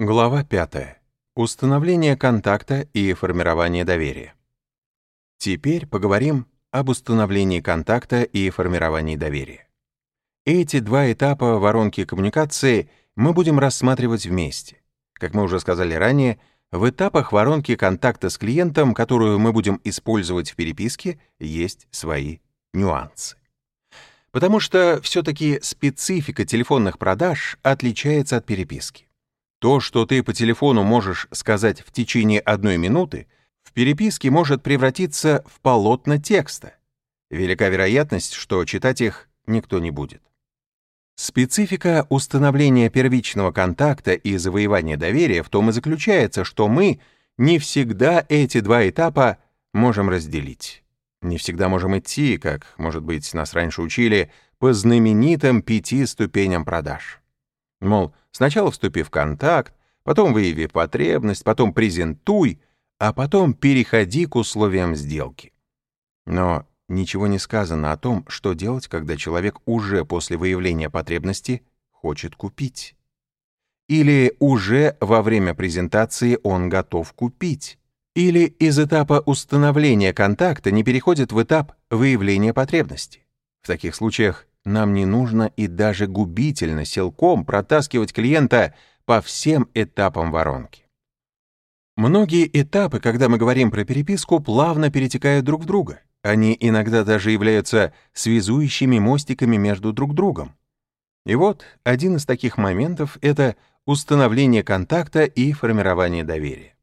Глава 5. Установление контакта и формирование доверия. Теперь поговорим об установлении контакта и формировании доверия. Эти два этапа воронки коммуникации мы будем рассматривать вместе. Как мы уже сказали ранее, в этапах воронки контакта с клиентом, которую мы будем использовать в переписке, есть свои нюансы. Потому что все-таки специфика телефонных продаж отличается от переписки. То, что ты по телефону можешь сказать в течение одной минуты, в переписке может превратиться в полотна текста. Велика вероятность, что читать их никто не будет. Специфика установления первичного контакта и завоевания доверия в том и заключается, что мы не всегда эти два этапа можем разделить. Не всегда можем идти, как, может быть, нас раньше учили, по знаменитым пяти ступеням продаж. Мол, сначала вступи в контакт, потом выяви потребность, потом презентуй, а потом переходи к условиям сделки. Но ничего не сказано о том, что делать, когда человек уже после выявления потребности хочет купить. Или уже во время презентации он готов купить. Или из этапа установления контакта не переходит в этап выявления потребности. В таких случаях нам не нужно и даже губительно силком протаскивать клиента по всем этапам воронки. Многие этапы, когда мы говорим про переписку, плавно перетекают друг в друга. Они иногда даже являются связующими мостиками между друг другом. И вот один из таких моментов — это установление контакта и формирование доверия.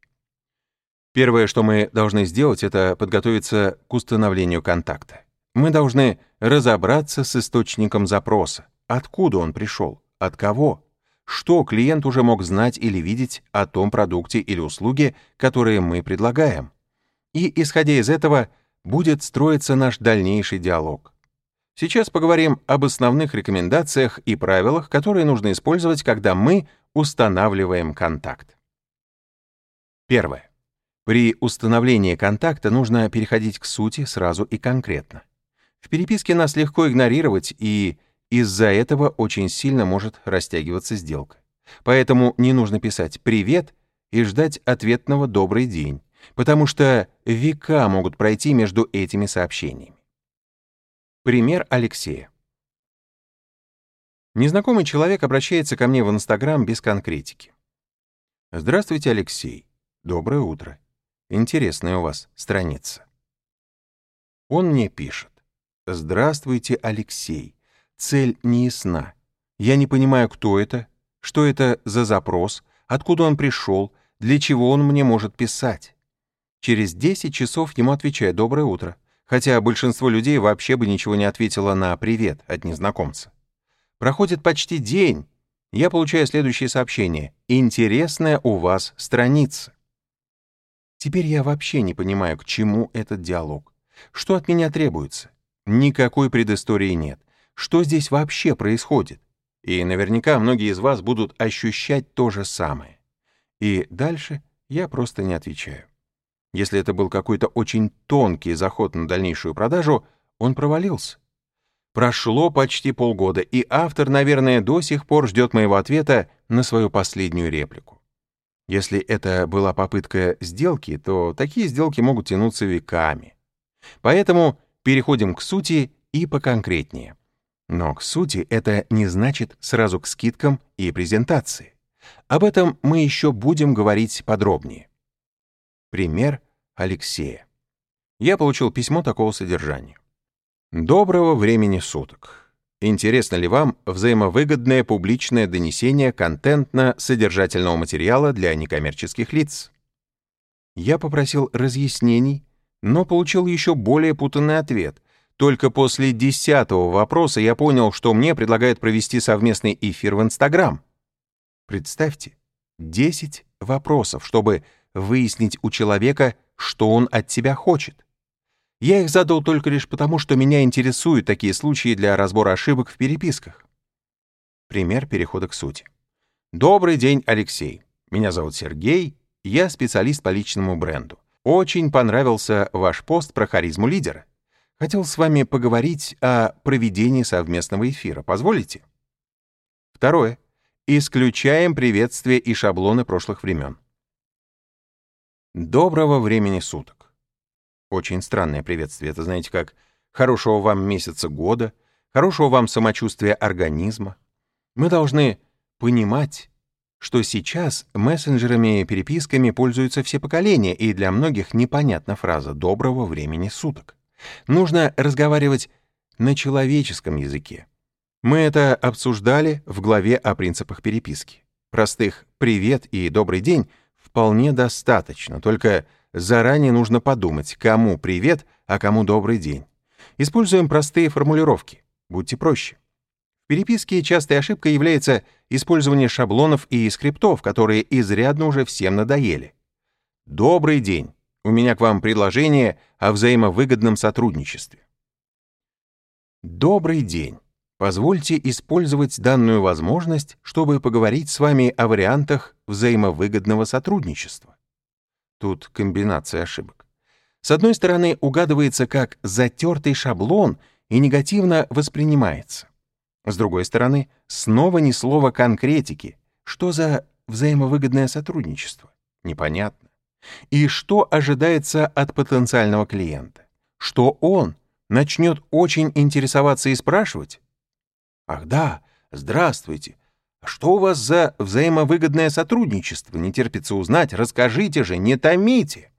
Первое, что мы должны сделать, это подготовиться к установлению контакта. Мы должны разобраться с источником запроса. Откуда он пришел? От кого? Что клиент уже мог знать или видеть о том продукте или услуге, которые мы предлагаем? И, исходя из этого, будет строиться наш дальнейший диалог. Сейчас поговорим об основных рекомендациях и правилах, которые нужно использовать, когда мы устанавливаем контакт. Первое. При установлении контакта нужно переходить к сути сразу и конкретно. В переписке нас легко игнорировать, и из-за этого очень сильно может растягиваться сделка. Поэтому не нужно писать «привет» и ждать ответного «добрый день», потому что века могут пройти между этими сообщениями. Пример Алексея. Незнакомый человек обращается ко мне в Инстаграм без конкретики. «Здравствуйте, Алексей. Доброе утро. Интересная у вас страница». Он мне пишет. «Здравствуйте, Алексей. Цель не ясна. Я не понимаю, кто это, что это за запрос, откуда он пришел, для чего он мне может писать». Через 10 часов ему отвечаю «Доброе утро», хотя большинство людей вообще бы ничего не ответило на «Привет» от незнакомца. Проходит почти день, я получаю следующее сообщение «Интересная у вас страница». Теперь я вообще не понимаю, к чему этот диалог. Что от меня требуется? Никакой предыстории нет. Что здесь вообще происходит? И наверняка многие из вас будут ощущать то же самое. И дальше я просто не отвечаю. Если это был какой-то очень тонкий заход на дальнейшую продажу, он провалился. Прошло почти полгода, и автор, наверное, до сих пор ждет моего ответа на свою последнюю реплику. Если это была попытка сделки, то такие сделки могут тянуться веками. Поэтому Переходим к сути и поконкретнее. Но к сути это не значит сразу к скидкам и презентации. Об этом мы еще будем говорить подробнее. Пример Алексея. Я получил письмо такого содержания. Доброго времени суток. Интересно ли вам взаимовыгодное публичное донесение контентно-содержательного материала для некоммерческих лиц? Я попросил разъяснений но получил еще более путанный ответ. Только после десятого вопроса я понял, что мне предлагают провести совместный эфир в Инстаграм. Представьте, 10 вопросов, чтобы выяснить у человека, что он от тебя хочет. Я их задал только лишь потому, что меня интересуют такие случаи для разбора ошибок в переписках. Пример перехода к сути. Добрый день, Алексей. Меня зовут Сергей, я специалист по личному бренду. Очень понравился ваш пост про харизму лидера. Хотел с вами поговорить о проведении совместного эфира. Позволите? Второе. исключаем приветствия и шаблоны прошлых времен. Доброго времени суток. Очень странное приветствие. Это, знаете, как «хорошего вам месяца года», «хорошего вам самочувствия организма». Мы должны понимать, что сейчас мессенджерами и переписками пользуются все поколения, и для многих непонятна фраза «доброго времени суток». Нужно разговаривать на человеческом языке. Мы это обсуждали в главе о принципах переписки. Простых «привет» и «добрый день» вполне достаточно, только заранее нужно подумать, кому привет, а кому добрый день. Используем простые формулировки. Будьте проще. В переписке частой ошибкой является использование шаблонов и скриптов, которые изрядно уже всем надоели. Добрый день. У меня к вам предложение о взаимовыгодном сотрудничестве. Добрый день. Позвольте использовать данную возможность, чтобы поговорить с вами о вариантах взаимовыгодного сотрудничества. Тут комбинация ошибок. С одной стороны, угадывается как затертый шаблон и негативно воспринимается. С другой стороны, снова ни слова конкретики. Что за взаимовыгодное сотрудничество? Непонятно. И что ожидается от потенциального клиента? Что он начнет очень интересоваться и спрашивать? Ах да, здравствуйте. А что у вас за взаимовыгодное сотрудничество? Не терпится узнать, расскажите же, не томите.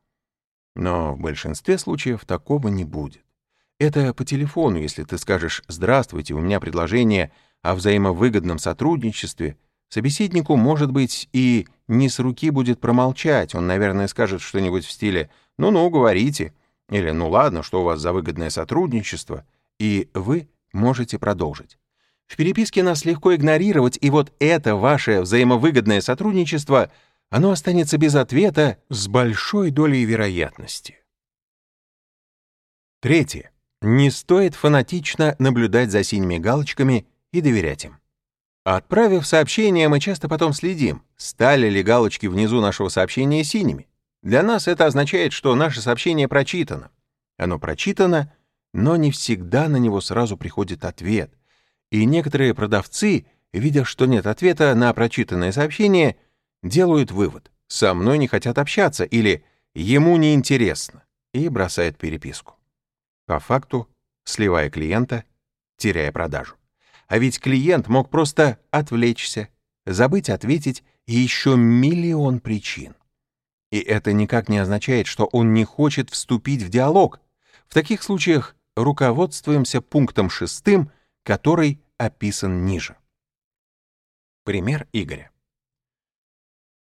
Но в большинстве случаев такого не будет. Это по телефону, если ты скажешь «Здравствуйте, у меня предложение о взаимовыгодном сотрудничестве», собеседнику, может быть, и не с руки будет промолчать. Он, наверное, скажет что-нибудь в стиле «Ну-ну, говорите», или «Ну ладно, что у вас за выгодное сотрудничество?» И вы можете продолжить. В переписке нас легко игнорировать, и вот это ваше взаимовыгодное сотрудничество, оно останется без ответа с большой долей вероятности. Третье. Не стоит фанатично наблюдать за синими галочками и доверять им. Отправив сообщение, мы часто потом следим, стали ли галочки внизу нашего сообщения синими. Для нас это означает, что наше сообщение прочитано. Оно прочитано, но не всегда на него сразу приходит ответ. И некоторые продавцы, видя, что нет ответа на прочитанное сообщение, делают вывод «со мной не хотят общаться» или «ему не интересно» и бросают переписку. По факту, сливая клиента, теряя продажу. А ведь клиент мог просто отвлечься, забыть ответить и еще миллион причин. И это никак не означает, что он не хочет вступить в диалог. В таких случаях руководствуемся пунктом шестым, который описан ниже. Пример Игоря.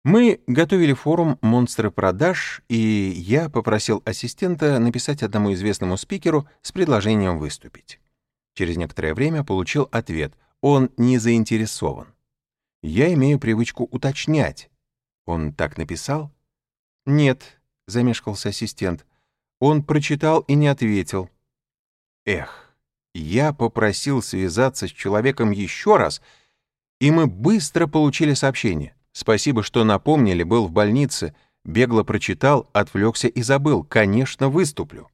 Мы готовили форум «Монстры продаж», и я попросил ассистента написать одному известному спикеру с предложением выступить. Через некоторое время получил ответ «Он не заинтересован». Я имею привычку уточнять. Он так написал? «Нет», — замешкался ассистент. Он прочитал и не ответил. Эх, я попросил связаться с человеком еще раз, и мы быстро получили сообщение. Спасибо, что напомнили, был в больнице, бегло прочитал, отвлекся и забыл. Конечно, выступлю.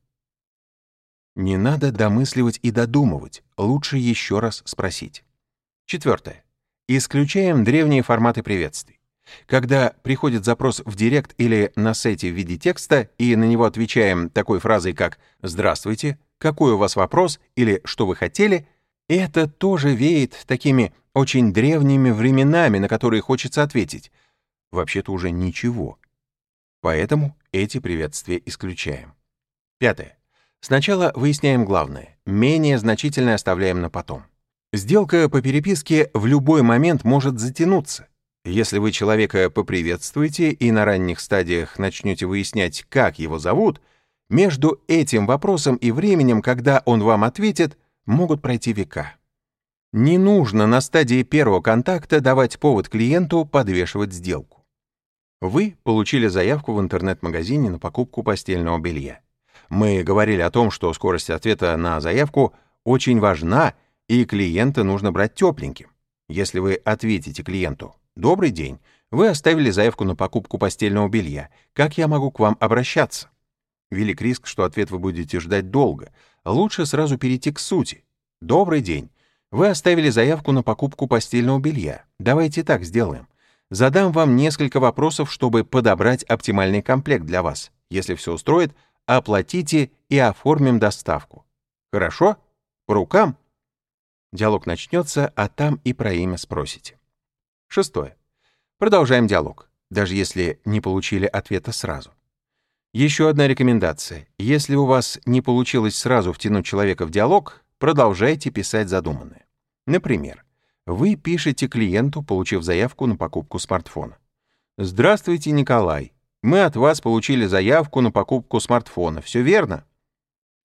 Не надо домысливать и додумывать, лучше еще раз спросить. Четвертое. Исключаем древние форматы приветствий. Когда приходит запрос в директ или на сайте в виде текста, и на него отвечаем такой фразой, как «Здравствуйте», «Какой у вас вопрос?» или «Что вы хотели?», это тоже веет такими очень древними временами, на которые хочется ответить. Вообще-то уже ничего. Поэтому эти приветствия исключаем. Пятое. Сначала выясняем главное, менее значительное оставляем на потом. Сделка по переписке в любой момент может затянуться. Если вы человека поприветствуете и на ранних стадиях начнете выяснять, как его зовут, между этим вопросом и временем, когда он вам ответит, могут пройти века. Не нужно на стадии первого контакта давать повод клиенту подвешивать сделку. Вы получили заявку в интернет-магазине на покупку постельного белья. Мы говорили о том, что скорость ответа на заявку очень важна, и клиента нужно брать тепленьким. Если вы ответите клиенту «Добрый день, вы оставили заявку на покупку постельного белья. Как я могу к вам обращаться?» Велик риск, что ответ вы будете ждать долго. Лучше сразу перейти к сути. «Добрый день. Вы оставили заявку на покупку постельного белья. Давайте так сделаем. Задам вам несколько вопросов, чтобы подобрать оптимальный комплект для вас. Если все устроит, оплатите и оформим доставку. Хорошо? По рукам? Диалог начнется, а там и про имя спросите. Шестое. Продолжаем диалог, даже если не получили ответа сразу. Еще одна рекомендация. Если у вас не получилось сразу втянуть человека в диалог, продолжайте писать задуманное. Например, вы пишете клиенту, получив заявку на покупку смартфона. «Здравствуйте, Николай. Мы от вас получили заявку на покупку смартфона. Все верно?»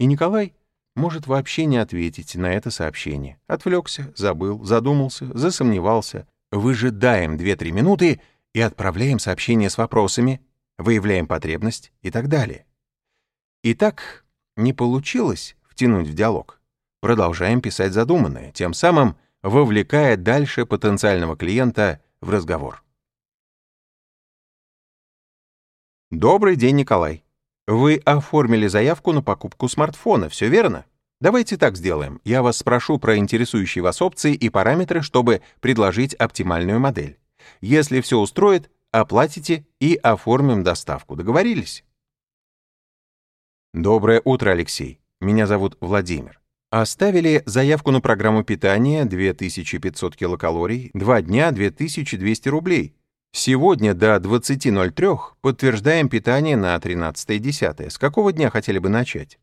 И Николай может вообще не ответить на это сообщение. Отвлекся, забыл, задумался, засомневался. Выжидаем 2-3 минуты и отправляем сообщение с вопросами, выявляем потребность и так далее. Итак, не получилось втянуть в диалог. Продолжаем писать задуманное, тем самым вовлекая дальше потенциального клиента в разговор. Добрый день, Николай. Вы оформили заявку на покупку смартфона, все верно? Давайте так сделаем. Я вас спрошу про интересующие вас опции и параметры, чтобы предложить оптимальную модель. Если все устроит, оплатите и оформим доставку. Договорились? Доброе утро, Алексей. Меня зовут Владимир. Оставили заявку на программу питания 2500 килокалорий, 2 дня 2200 рублей. Сегодня до 20.03 подтверждаем питание на 13.10. С какого дня хотели бы начать?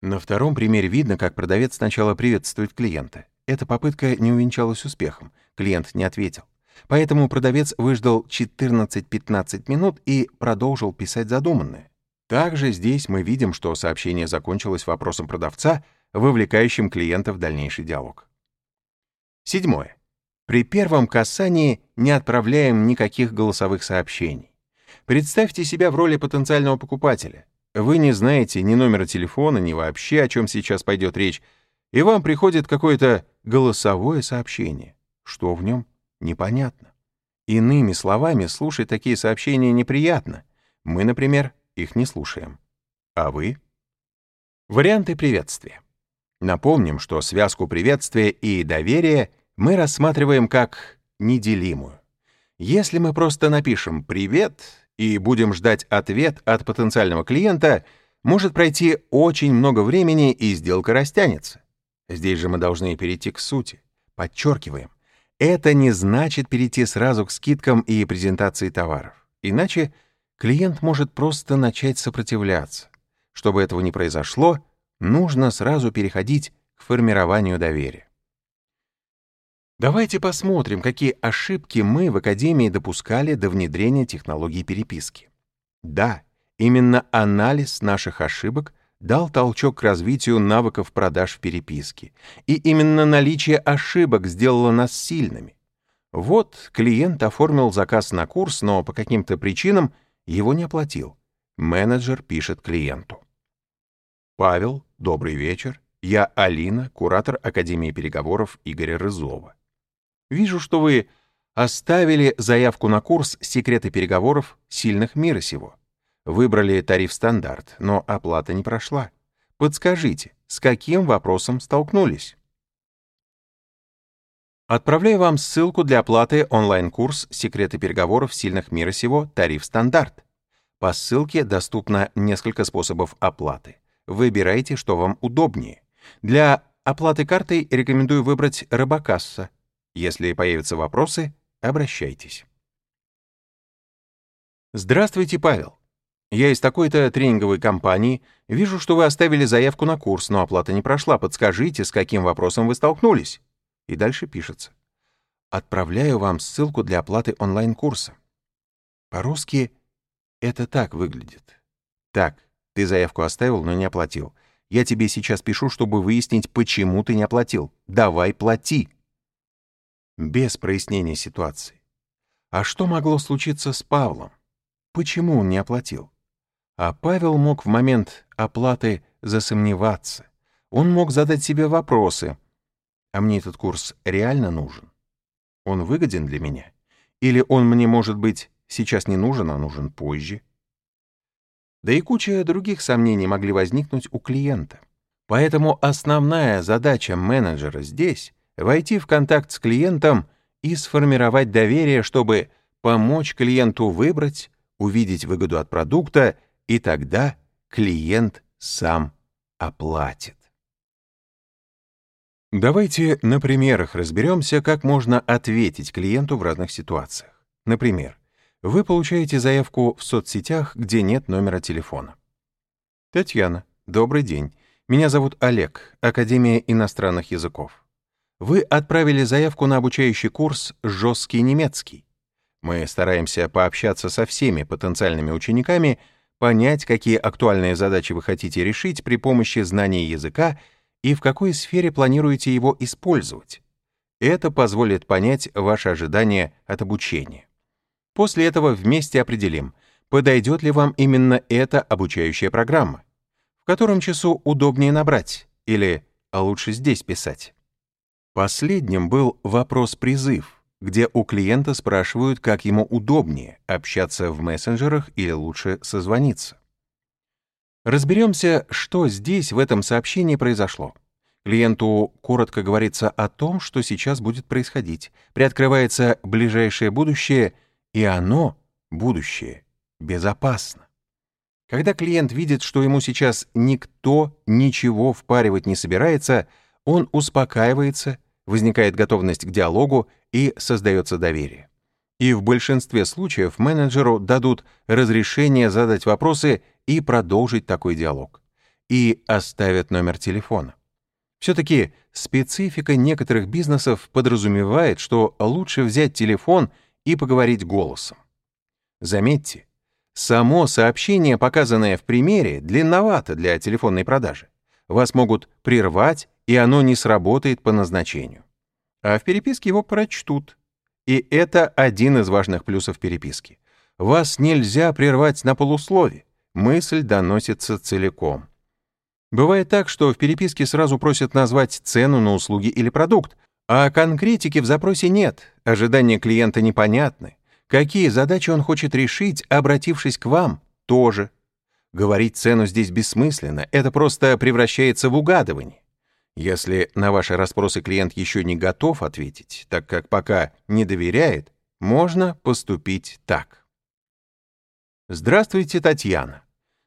На втором примере видно, как продавец сначала приветствует клиента. Эта попытка не увенчалась успехом, клиент не ответил. Поэтому продавец выждал 14-15 минут и продолжил писать задуманное. Также здесь мы видим, что сообщение закончилось вопросом продавца, вовлекающим клиента в дальнейший диалог. Седьмое. При первом касании не отправляем никаких голосовых сообщений. Представьте себя в роли потенциального покупателя. Вы не знаете ни номера телефона, ни вообще, о чем сейчас пойдет речь, и вам приходит какое-то голосовое сообщение. Что в нем? Непонятно. Иными словами, слушать такие сообщения неприятно. Мы, например, их не слушаем. А вы? Варианты приветствия. Напомним, что связку приветствия и доверия мы рассматриваем как неделимую. Если мы просто напишем «привет» и будем ждать ответ от потенциального клиента, может пройти очень много времени и сделка растянется. Здесь же мы должны перейти к сути. Подчеркиваем, это не значит перейти сразу к скидкам и презентации товаров. Иначе клиент может просто начать сопротивляться. Чтобы этого не произошло, нужно сразу переходить к формированию доверия. Давайте посмотрим, какие ошибки мы в Академии допускали до внедрения технологий переписки. Да, именно анализ наших ошибок дал толчок к развитию навыков продаж в переписке. И именно наличие ошибок сделало нас сильными. Вот клиент оформил заказ на курс, но по каким-то причинам его не оплатил. Менеджер пишет клиенту. Павел, добрый вечер. Я Алина, куратор Академии переговоров Игоря Рызова. Вижу, что вы оставили заявку на курс «Секреты переговоров сильных мира сего». Выбрали тариф стандарт, но оплата не прошла. Подскажите, с каким вопросом столкнулись? Отправляю вам ссылку для оплаты онлайн-курс «Секреты переговоров сильных мира сего. Тариф стандарт». По ссылке доступно несколько способов оплаты. Выбирайте, что вам удобнее. Для оплаты картой рекомендую выбрать Робокасса если появятся вопросы, обращайтесь. Здравствуйте, Павел. Я из такой-то тренинговой компании. Вижу, что вы оставили заявку на курс, но оплата не прошла. Подскажите, с каким вопросом вы столкнулись? И дальше пишется. Отправляю вам ссылку для оплаты онлайн-курса. По-русски это так выглядит. Так, ты заявку оставил, но не оплатил. Я тебе сейчас пишу, чтобы выяснить, почему ты не оплатил. Давай плати без прояснения ситуации. А что могло случиться с Павлом? Почему он не оплатил? А Павел мог в момент оплаты засомневаться. Он мог задать себе вопросы. А мне этот курс реально нужен? Он выгоден для меня? Или он мне, может быть, сейчас не нужен, а нужен позже? Да и куча других сомнений могли возникнуть у клиента. Поэтому основная задача менеджера здесь — войти в контакт с клиентом и сформировать доверие, чтобы помочь клиенту выбрать, увидеть выгоду от продукта, и тогда клиент сам оплатит. Давайте на примерах разберемся, как можно ответить клиенту в разных ситуациях. Например, вы получаете заявку в соцсетях, где нет номера телефона. Татьяна, добрый день. Меня зовут Олег, Академия иностранных языков. Вы отправили заявку на обучающий курс «Жесткий немецкий». Мы стараемся пообщаться со всеми потенциальными учениками, понять, какие актуальные задачи вы хотите решить при помощи знания языка и в какой сфере планируете его использовать. Это позволит понять ваши ожидания от обучения. После этого вместе определим, подойдет ли вам именно эта обучающая программа в котором часу удобнее набрать, или «а лучше здесь писать». Последним был вопрос-призыв, где у клиента спрашивают, как ему удобнее общаться в мессенджерах или лучше созвониться. Разберемся, что здесь в этом сообщении произошло. Клиенту коротко говорится о том, что сейчас будет происходить. Приоткрывается ближайшее будущее, и оно, будущее, безопасно. Когда клиент видит, что ему сейчас никто ничего впаривать не собирается, он успокаивается, возникает готовность к диалогу и создается доверие. И в большинстве случаев менеджеру дадут разрешение задать вопросы и продолжить такой диалог. И оставят номер телефона. Все-таки специфика некоторых бизнесов подразумевает, что лучше взять телефон и поговорить голосом. Заметьте, Само сообщение, показанное в примере, длинновато для телефонной продажи. Вас могут прервать, и оно не сработает по назначению. А в переписке его прочтут. И это один из важных плюсов переписки. Вас нельзя прервать на полуслове. Мысль доносится целиком. Бывает так, что в переписке сразу просят назвать цену на услуги или продукт, а конкретики в запросе нет, ожидания клиента непонятны. Какие задачи он хочет решить, обратившись к вам, тоже. Говорить цену здесь бессмысленно, это просто превращается в угадывание. Если на ваши расспросы клиент еще не готов ответить, так как пока не доверяет, можно поступить так. Здравствуйте, Татьяна.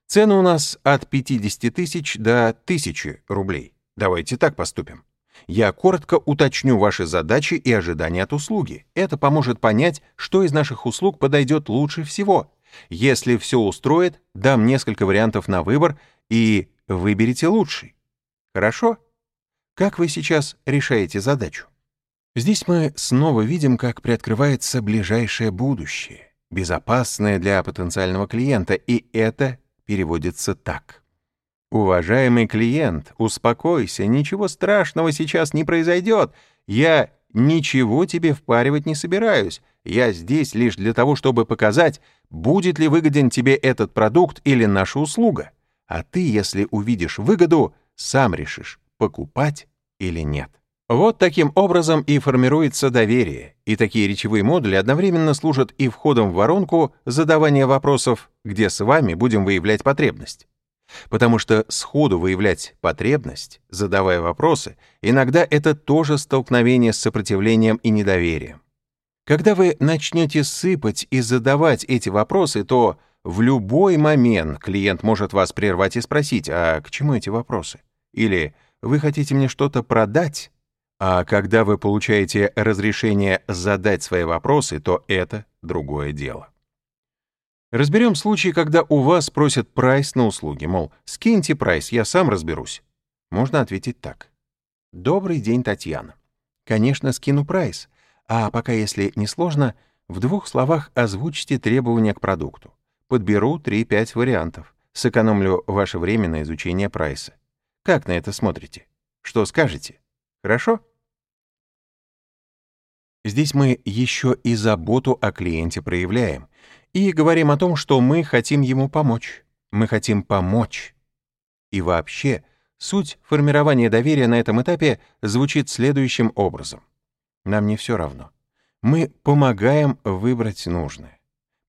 Цены у нас от 50 тысяч до 1000 рублей. Давайте так поступим. Я коротко уточню ваши задачи и ожидания от услуги. Это поможет понять, что из наших услуг подойдет лучше всего. Если все устроит, дам несколько вариантов на выбор и выберите лучший. Хорошо? Как вы сейчас решаете задачу? Здесь мы снова видим, как приоткрывается ближайшее будущее, безопасное для потенциального клиента, и это переводится так. «Уважаемый клиент, успокойся, ничего страшного сейчас не произойдет. Я ничего тебе впаривать не собираюсь. Я здесь лишь для того, чтобы показать, будет ли выгоден тебе этот продукт или наша услуга. А ты, если увидишь выгоду, сам решишь, покупать или нет». Вот таким образом и формируется доверие, и такие речевые модули одновременно служат и входом в воронку задавания вопросов, где с вами будем выявлять потребность. Потому что сходу выявлять потребность, задавая вопросы, иногда это тоже столкновение с сопротивлением и недоверием. Когда вы начнете сыпать и задавать эти вопросы, то в любой момент клиент может вас прервать и спросить, а к чему эти вопросы? Или вы хотите мне что-то продать? А когда вы получаете разрешение задать свои вопросы, то это другое дело. Разберем случай, когда у вас просят прайс на услуги, мол, скиньте прайс, я сам разберусь. Можно ответить так. Добрый день, Татьяна. Конечно, скину прайс, а пока, если не сложно, в двух словах озвучьте требования к продукту. Подберу 3-5 вариантов. Сэкономлю ваше время на изучение прайса. Как на это смотрите? Что скажете? Хорошо? Здесь мы еще и заботу о клиенте проявляем и говорим о том, что мы хотим ему помочь. Мы хотим помочь. И вообще, суть формирования доверия на этом этапе звучит следующим образом. Нам не все равно. Мы помогаем выбрать нужное.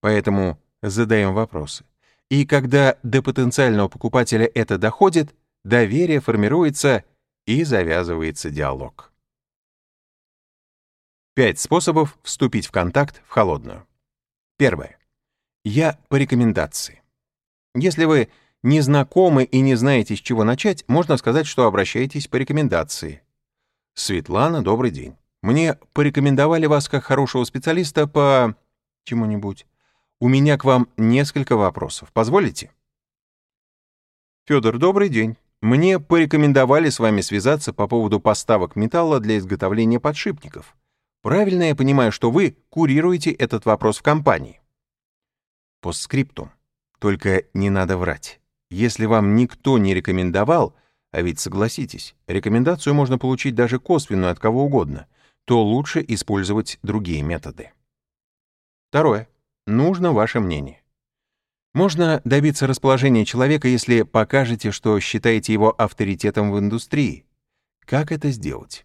Поэтому задаем вопросы. И когда до потенциального покупателя это доходит, доверие формируется и завязывается диалог. Пять способов вступить в контакт в холодную. Первое. Я по рекомендации. Если вы не знакомы и не знаете, с чего начать, можно сказать, что обращаетесь по рекомендации. Светлана, добрый день. Мне порекомендовали вас как хорошего специалиста по чему-нибудь. У меня к вам несколько вопросов. Позволите? Федор, добрый день. Мне порекомендовали с вами связаться по поводу поставок металла для изготовления подшипников. Правильно я понимаю, что вы курируете этот вопрос в компании? Постскриптум. Только не надо врать. Если вам никто не рекомендовал, а ведь согласитесь, рекомендацию можно получить даже косвенную от кого угодно, то лучше использовать другие методы. Второе. Нужно ваше мнение. Можно добиться расположения человека, если покажете, что считаете его авторитетом в индустрии. Как это сделать?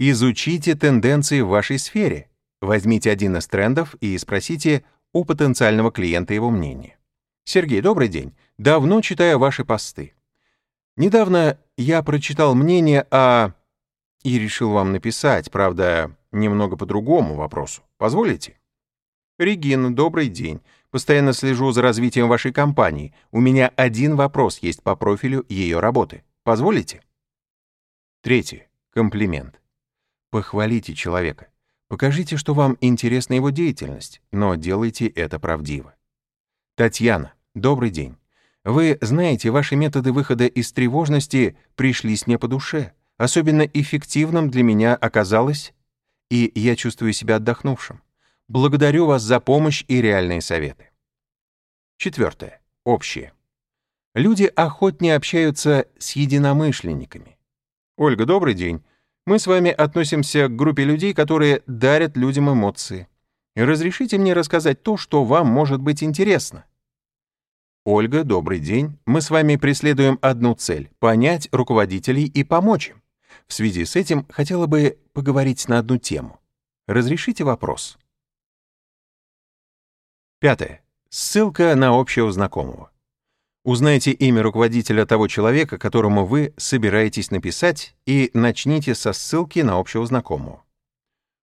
Изучите тенденции в вашей сфере. Возьмите один из трендов и спросите у потенциального клиента его мнение. Сергей, добрый день. Давно читаю ваши посты. Недавно я прочитал мнение о... и решил вам написать, правда, немного по другому вопросу. Позволите? Регина, добрый день. Постоянно слежу за развитием вашей компании. У меня один вопрос есть по профилю ее работы. Позволите? Третье. Комплимент. Похвалите человека. Покажите, что вам интересна его деятельность, но делайте это правдиво. Татьяна, добрый день. Вы знаете, ваши методы выхода из тревожности пришлись мне по душе. Особенно эффективным для меня оказалось, и я чувствую себя отдохнувшим. Благодарю вас за помощь и реальные советы. Четвертое. Общее. Люди охотнее общаются с единомышленниками. Ольга, добрый день. Мы с вами относимся к группе людей, которые дарят людям эмоции. Разрешите мне рассказать то, что вам может быть интересно. Ольга, добрый день. Мы с вами преследуем одну цель — понять руководителей и помочь им. В связи с этим хотела бы поговорить на одну тему. Разрешите вопрос? Пятое. Ссылка на общего знакомого. Узнайте имя руководителя того человека, которому вы собираетесь написать, и начните со ссылки на общего знакомого.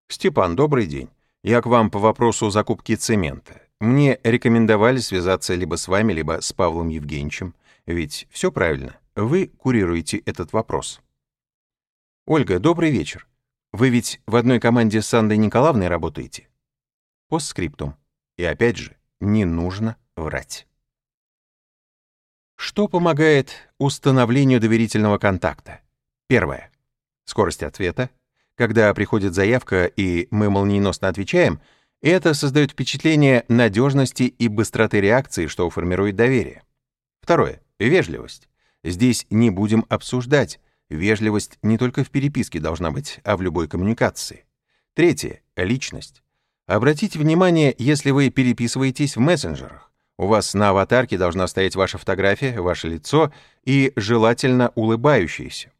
Степан, добрый день. Я к вам по вопросу закупки цемента. Мне рекомендовали связаться либо с вами, либо с Павлом Евгеньевичем. Ведь все правильно. Вы курируете этот вопрос. Ольга, добрый вечер. Вы ведь в одной команде с Андой Николаевной работаете? Постскриптум. И опять же, не нужно врать. Что помогает установлению доверительного контакта? Первое. Скорость ответа. Когда приходит заявка, и мы молниеносно отвечаем, это создает впечатление надежности и быстроты реакции, что формирует доверие. Второе. Вежливость. Здесь не будем обсуждать. Вежливость не только в переписке должна быть, а в любой коммуникации. Третье. Личность. Обратите внимание, если вы переписываетесь в мессенджерах. У вас на аватарке должна стоять ваша фотография, ваше лицо и желательно улыбающееся.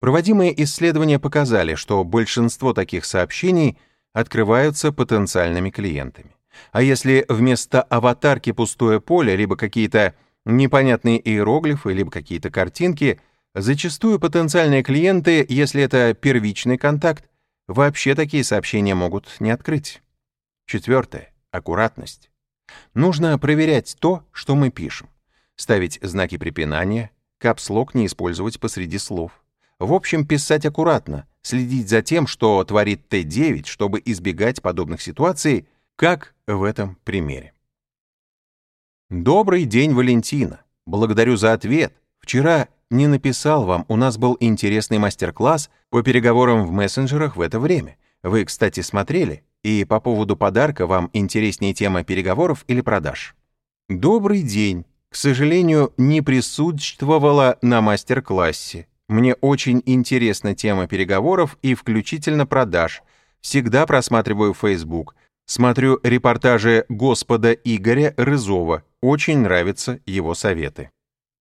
Проводимые исследования показали, что большинство таких сообщений открываются потенциальными клиентами. А если вместо аватарки пустое поле, либо какие-то непонятные иероглифы, либо какие-то картинки, зачастую потенциальные клиенты, если это первичный контакт, вообще такие сообщения могут не открыть. Четвертое. Аккуратность. Нужно проверять то, что мы пишем. Ставить знаки препинания, капслок не использовать посреди слов. В общем, писать аккуратно, следить за тем, что творит Т9, чтобы избегать подобных ситуаций, как в этом примере. Добрый день, Валентина. Благодарю за ответ. Вчера не написал вам, у нас был интересный мастер-класс по переговорам в мессенджерах в это время. Вы, кстати, смотрели? И по поводу подарка вам интереснее тема переговоров или продаж? Добрый день. К сожалению, не присутствовала на мастер-классе. Мне очень интересна тема переговоров и включительно продаж. Всегда просматриваю Facebook. Смотрю репортажи господа Игоря Рызова. Очень нравятся его советы.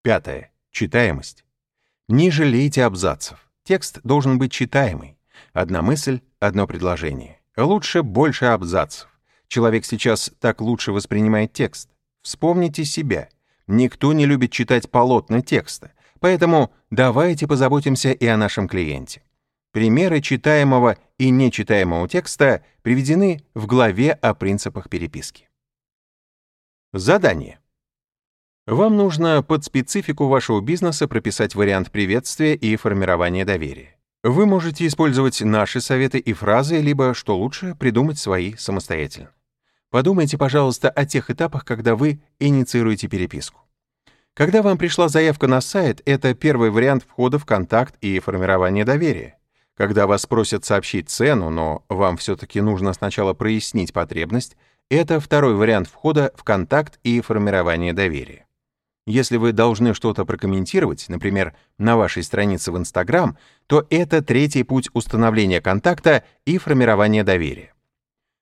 Пятое. Читаемость. Не жалейте абзацев. Текст должен быть читаемый. Одна мысль, одно предложение. Лучше больше абзацев. Человек сейчас так лучше воспринимает текст. Вспомните себя. Никто не любит читать полотна текста. Поэтому давайте позаботимся и о нашем клиенте. Примеры читаемого и нечитаемого текста приведены в главе о принципах переписки. Задание. Вам нужно под специфику вашего бизнеса прописать вариант приветствия и формирования доверия. Вы можете использовать наши советы и фразы, либо, что лучше, придумать свои самостоятельно. Подумайте, пожалуйста, о тех этапах, когда вы инициируете переписку. Когда вам пришла заявка на сайт, это первый вариант входа в контакт и формирования доверия. Когда вас просят сообщить цену, но вам все-таки нужно сначала прояснить потребность, это второй вариант входа в контакт и формирование доверия. Если вы должны что-то прокомментировать, например, на вашей странице в Instagram, то это третий путь установления контакта и формирования доверия.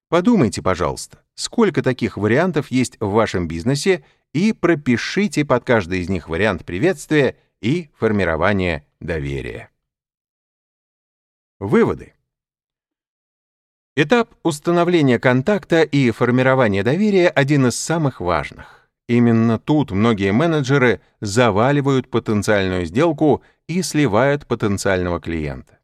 Подумайте, пожалуйста, сколько таких вариантов есть в вашем бизнесе и пропишите под каждый из них вариант приветствия и формирования доверия. Выводы. Этап установления контакта и формирования доверия один из самых важных. Именно тут многие менеджеры заваливают потенциальную сделку и сливают потенциального клиента.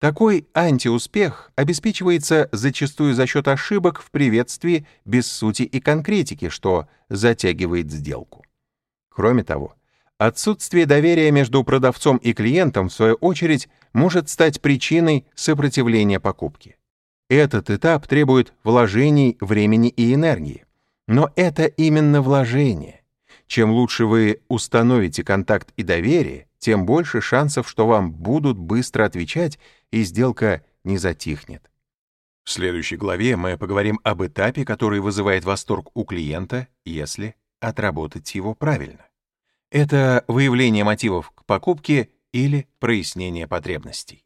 Такой антиуспех обеспечивается зачастую за счет ошибок в приветствии без сути и конкретики, что затягивает сделку. Кроме того, Отсутствие доверия между продавцом и клиентом, в свою очередь, может стать причиной сопротивления покупки. Этот этап требует вложений, времени и энергии. Но это именно вложение. Чем лучше вы установите контакт и доверие, тем больше шансов, что вам будут быстро отвечать, и сделка не затихнет. В следующей главе мы поговорим об этапе, который вызывает восторг у клиента, если отработать его правильно. Это выявление мотивов к покупке или прояснение потребностей.